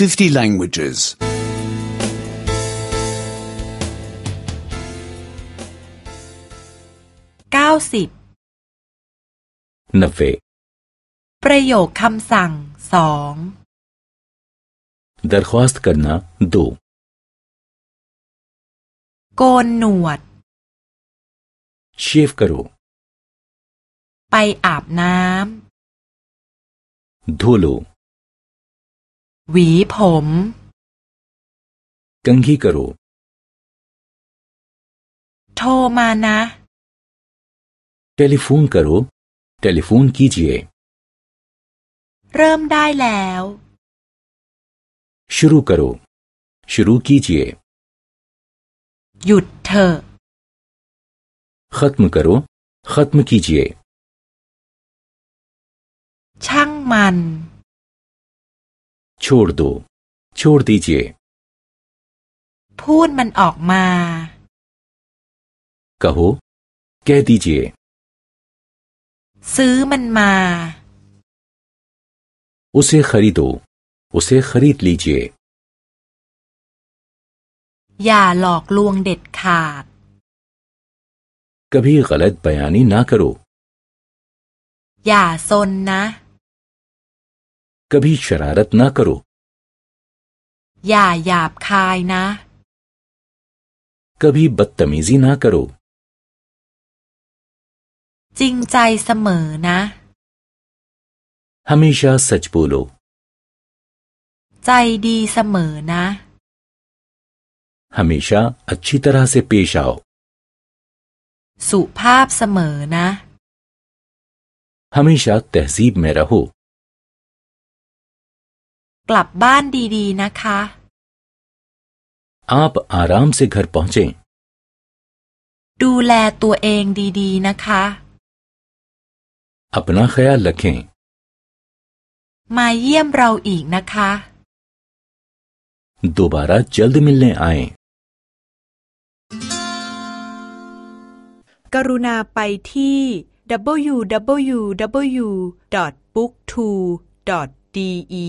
50 languages. 90 90ประโยคคำสั่งสอง दरख्वास्त करना दो โกนหนวด शेव करो ไปอาบน้ำ धो लो หวีผมกังขีกรู โทรมานะเทลิฟูนกรูเทลิฟูนคีจีเเริ่มได้แล้วชูรูกรูชูรูคีจีเหยุดเถอะขัตมกรูขัตมคีจีช่างมัน छोड़ दो छोड़ दीजिए พูดมันออกมา कहो कह दीजिए ซื้อมันมา उसे खरीदो उसे खरीद लीजिए อย่าหลอกลวงเด็ดขาด कभी गलत बयानी ना करो อย่าซนนะ कभी शरारत ना करो ना कभी बदतमीजी ना करो จริงใจเสมอนะ हमेशा सच बोलो ใจดีเสมอนะ हमेशा अच्छी तरह से पेश आओ สุภาพเสมอนะ हमेशा तहजीब में रहो ลับบ้านดีๆ นะคะ आप आराम से घर पहुँचे ดูแลตัวเองดีๆ นะคะ अपना ख्याल रखें มาเยี่ยมเราอีกนะคะ दोबारा जल्द मिलने आए กรุณาไปที่ w w w b o o k t o d e